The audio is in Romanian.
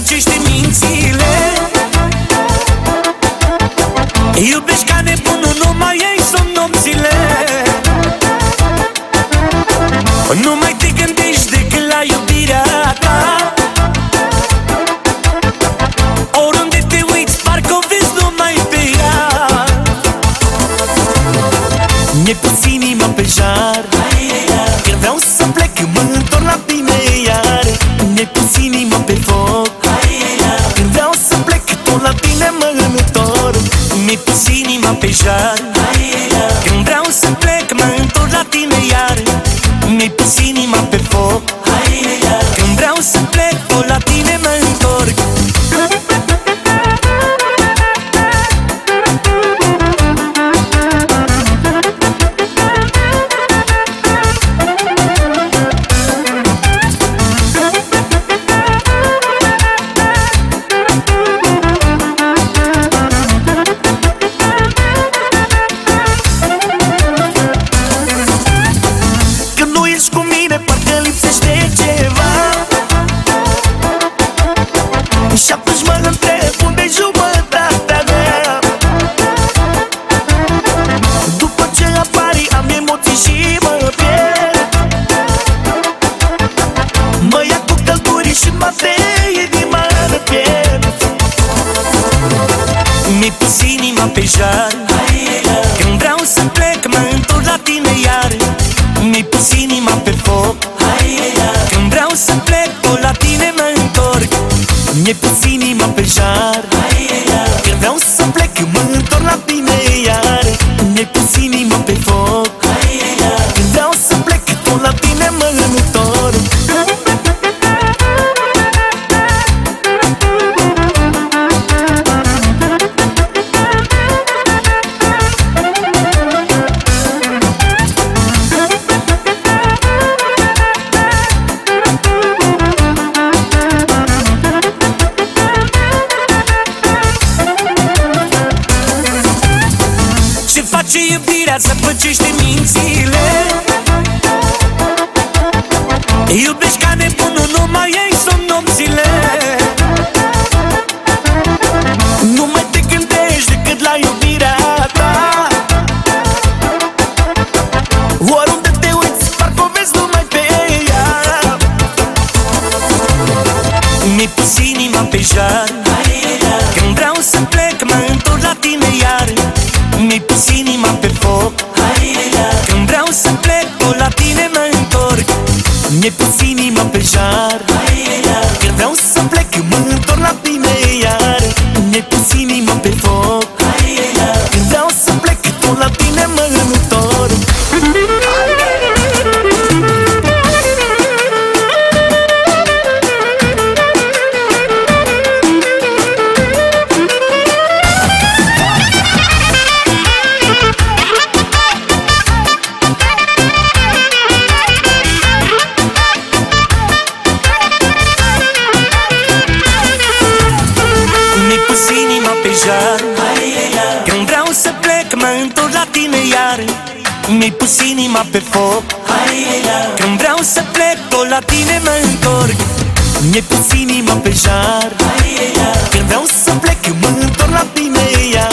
răcește mințile. Iubești ca nebunul, nu mai ei sunt nopțile. Nu mai te gândești decât la iubirea ta. Oriunde te uiți, parcă o vezi numai pe ea. Ne puțin inima pe jar. Inima pus inima pe jar Când vreau să plec, mă întorc la tine iar. Mi-ai pus inima pe foc. Când vreau să plec, tot la tine mă întorc. Mi-ai pus inima pe jar Ce face iubirea să păcește mințile. Iubești ca nebunul, nu mai ai somn nopțile. Nu mai te gândești decât la iubirea ta. Oriunde te uiți, parcă o vezi numai pe ea. Mi-ai pus inima pe jar. Când vreau să plec, mă întorc la tine iar Mi-ai pus inima pe foc. Când vreau să plec, tot la tine mă întorc. Mi-ai pus inima pe jar jar Când vreau să plec, mă întorc la tine iar. Mi-ai pus inima pe foc. Când vreau să plec, tot la tine mă întorc. Mi-ai pus inima pe jar. Când vreau să plec, mă întorc la tine iar